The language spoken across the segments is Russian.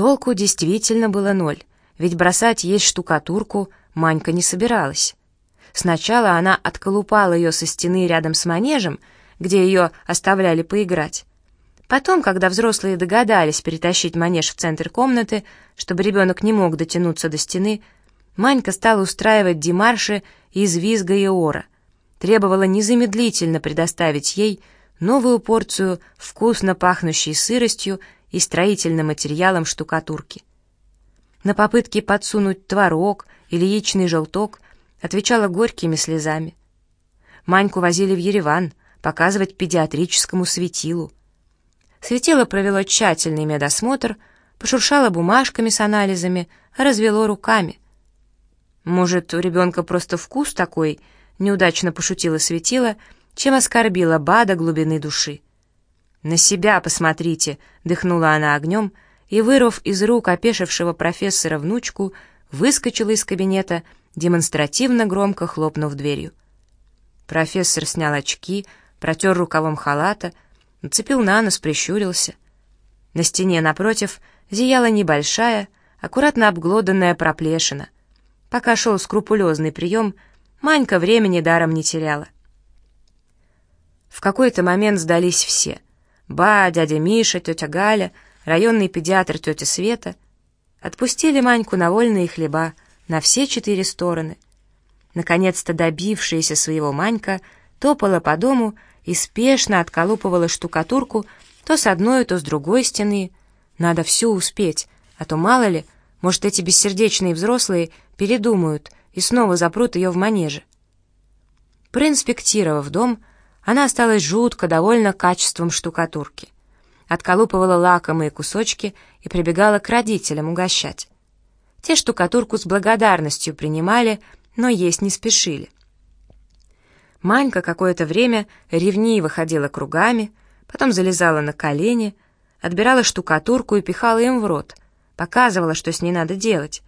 Толку действительно было ноль, ведь бросать есть штукатурку Манька не собиралась. Сначала она отколупала ее со стены рядом с манежем, где ее оставляли поиграть. Потом, когда взрослые догадались перетащить манеж в центр комнаты, чтобы ребенок не мог дотянуться до стены, Манька стала устраивать демарши из визга и ора, требовала незамедлительно предоставить ей новую порцию вкусно пахнущей сыростью и строительным материалом штукатурки. На попытки подсунуть творог или яичный желток отвечала горькими слезами. Маньку возили в Ереван показывать педиатрическому светилу. Светило провело тщательный медосмотр, пошуршало бумажками с анализами, развело руками. Может, у ребенка просто вкус такой, неудачно пошутила светило, чем оскорбила Бада глубины души. «На себя посмотрите!» — дыхнула она огнем и, вырвав из рук опешившего профессора внучку, выскочила из кабинета, демонстративно громко хлопнув дверью. Профессор снял очки, протер рукавом халата, нацепил на нос, прищурился. На стене напротив зияла небольшая, аккуратно обглоданная проплешина. Пока шел скрупулезный прием, Манька времени даром не теряла. В какой-то момент сдались все. Ба, дядя Миша, тетя Галя, районный педиатр тетя Света. Отпустили Маньку на вольные хлеба, на все четыре стороны. Наконец-то добившаяся своего Манька топала по дому и спешно отколупывала штукатурку то с одной, то с другой стены. Надо все успеть, а то мало ли, может, эти бессердечные взрослые передумают и снова запрут ее в манеже. Проинспектировав дом, она осталась жутко довольна качеством штукатурки. Отколупывала лакомые кусочки и прибегала к родителям угощать. Те штукатурку с благодарностью принимали, но есть не спешили. Манька какое-то время ревниво ходила кругами, потом залезала на колени, отбирала штукатурку и пихала им в рот, показывала, что с ней надо делать.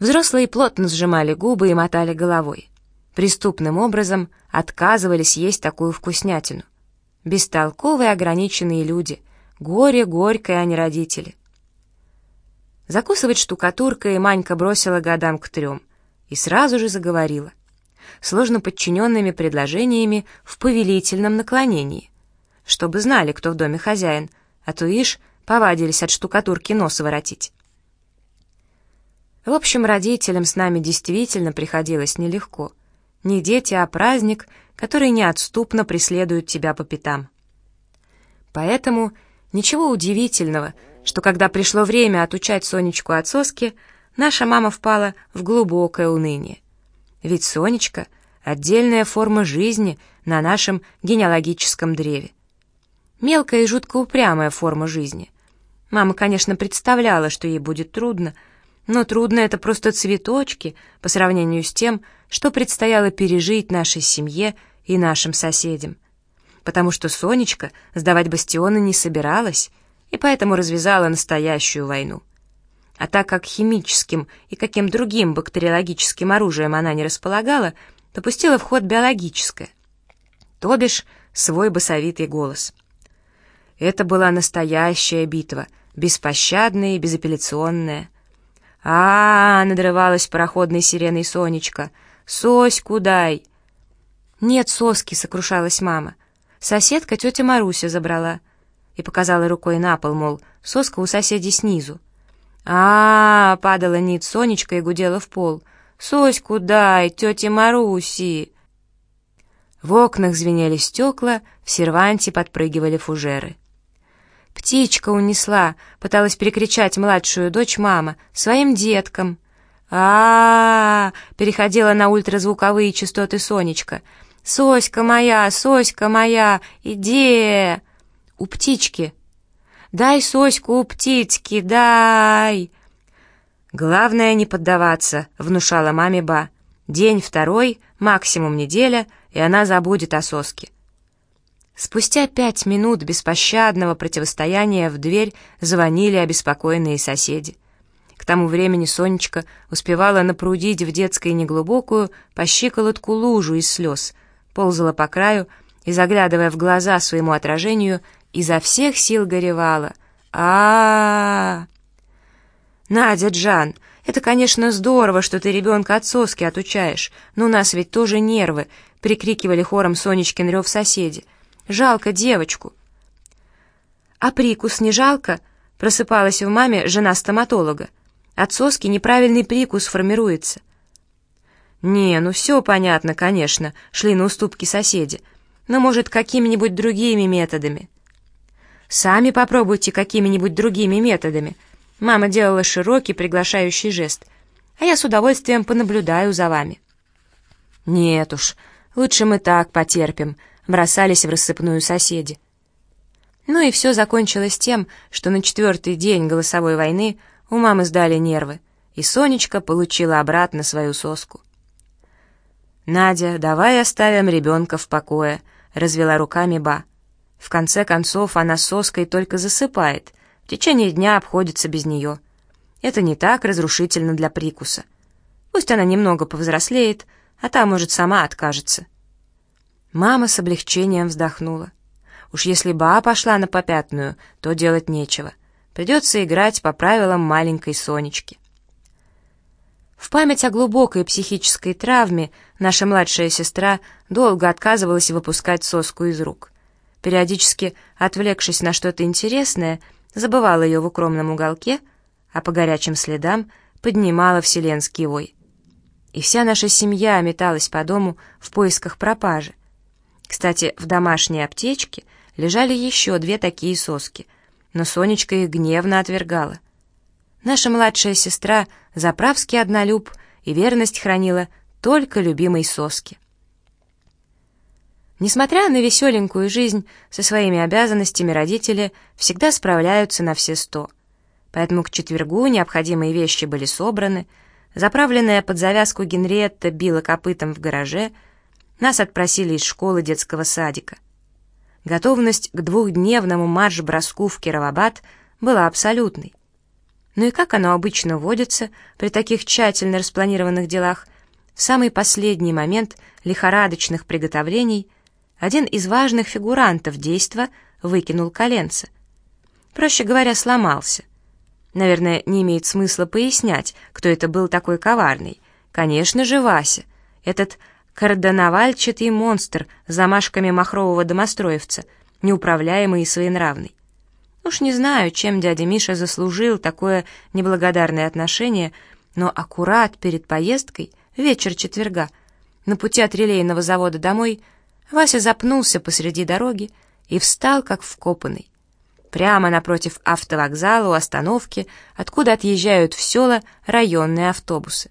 Взрослые плотно сжимали губы и мотали головой. Преступным образом отказывались есть такую вкуснятину. Бестолковые ограниченные люди, горе горькое, а не родители. Закусывать штукатуркой Манька бросила годам к трем и сразу же заговорила сложно подчиненными предложениями в повелительном наклонении, чтобы знали, кто в доме хозяин, а то ишь повадились от штукатурки нос воротить. В общем, родителям с нами действительно приходилось нелегко. Не дети, а праздник, который неотступно преследует тебя по пятам. Поэтому ничего удивительного, что когда пришло время отучать Сонечку от соски, наша мама впала в глубокое уныние. Ведь Сонечка — отдельная форма жизни на нашем генеалогическом древе. Мелкая и жутко упрямая форма жизни. Мама, конечно, представляла, что ей будет трудно, но трудно это просто цветочки по сравнению с тем, что предстояло пережить нашей семье и нашим соседям. Потому что Сонечка сдавать бастионы не собиралась, и поэтому развязала настоящую войну. А так как химическим и каким другим бактериологическим оружием она не располагала, то пустила в ход биологическое, то бишь свой басовитый голос. Это была настоящая битва, беспощадная и безапелляционная. А, надрывалась пароходной сиреной Сонечка. «Соську дай!» «Нет соски», — сокрушалась мама. «Соседка тетя Маруся забрала» и показала рукой на пол, мол, соска у соседей снизу а, -а, -а падала нит Сонечка и гудела в пол. «Соську дай, тете Маруси!» В окнах звенели стекла, в серванте подпрыгивали фужеры. «Птичка унесла!» — пыталась перекричать младшую дочь мама своим деткам. а, -а, -а переходила на ультразвуковые частоты Сонечка. «Соська моя, соська моя, иди!» У птички Дай соську у птички, дай!» «Главное не поддаваться», — внушала маме Ба. «День второй, максимум неделя, и она забудет о соске». Спустя пять минут беспощадного противостояния в дверь звонили обеспокоенные соседи. К тому времени Сонечка успевала напрудить в детской неглубокую по щиколотку лужу из слез, ползала по краю и, заглядывая в глаза своему отражению, изо всех сил горевала. а, -а, -а, Надя, Джан, это, конечно, здорово, что ты ребенка от соски отучаешь, но у нас ведь тоже нервы, прикрикивали хором Сонечкин рев соседи. Жалко девочку. А прикус не жалко? Просыпалась в маме жена стоматолога. От соски неправильный прикус формируется. Не, ну все понятно, конечно, шли на уступки соседи. Но, может, какими-нибудь другими методами. Сами попробуйте какими-нибудь другими методами. Мама делала широкий приглашающий жест, а я с удовольствием понаблюдаю за вами. Нет уж, лучше мы так потерпим, бросались в рассыпную соседи. Ну и все закончилось тем, что на четвертый день голосовой войны у мамы сдали нервы, и Сонечка получила обратно свою соску. «Надя, давай оставим ребенка в покое», — развела руками Ба. В конце концов, она соской только засыпает, в течение дня обходится без нее. Это не так разрушительно для прикуса. Пусть она немного повзрослеет, а та, может, сама откажется. Мама с облегчением вздохнула. Уж если Ба пошла на попятную, то делать нечего. Придется играть по правилам маленькой Сонечки. В память о глубокой психической травме наша младшая сестра долго отказывалась выпускать соску из рук периодически, отвлекшись на что-то интересное, забывала ее в укромном уголке, а по горячим следам поднимала вселенский вой. И вся наша семья металась по дому в поисках пропажи. Кстати, в домашней аптечке лежали еще две такие соски, но Сонечка их гневно отвергала. Наша младшая сестра заправский однолюб и верность хранила только любимой соске. Несмотря на веселенькую жизнь, со своими обязанностями родители всегда справляются на все сто. Поэтому к четвергу необходимые вещи были собраны, заправленная под завязку Генриетта била копытом в гараже, нас отпросили из школы детского садика. Готовность к двухдневному марш-броску в Кировабад была абсолютной. Ну и как оно обычно водится при таких тщательно распланированных делах, в самый последний момент лихорадочных приготовлений – один из важных фигурантов действа выкинул коленце. Проще говоря, сломался. Наверное, не имеет смысла пояснять, кто это был такой коварный. Конечно же, Вася, этот кардоновальчатый монстр с замашками махрового домостроевца, неуправляемый и своенравный. Уж не знаю, чем дядя Миша заслужил такое неблагодарное отношение, но аккурат перед поездкой, вечер четверга, на пути от релейного завода домой — Вася запнулся посреди дороги и встал, как вкопанный. Прямо напротив автовокзала у остановки, откуда отъезжают в села районные автобусы.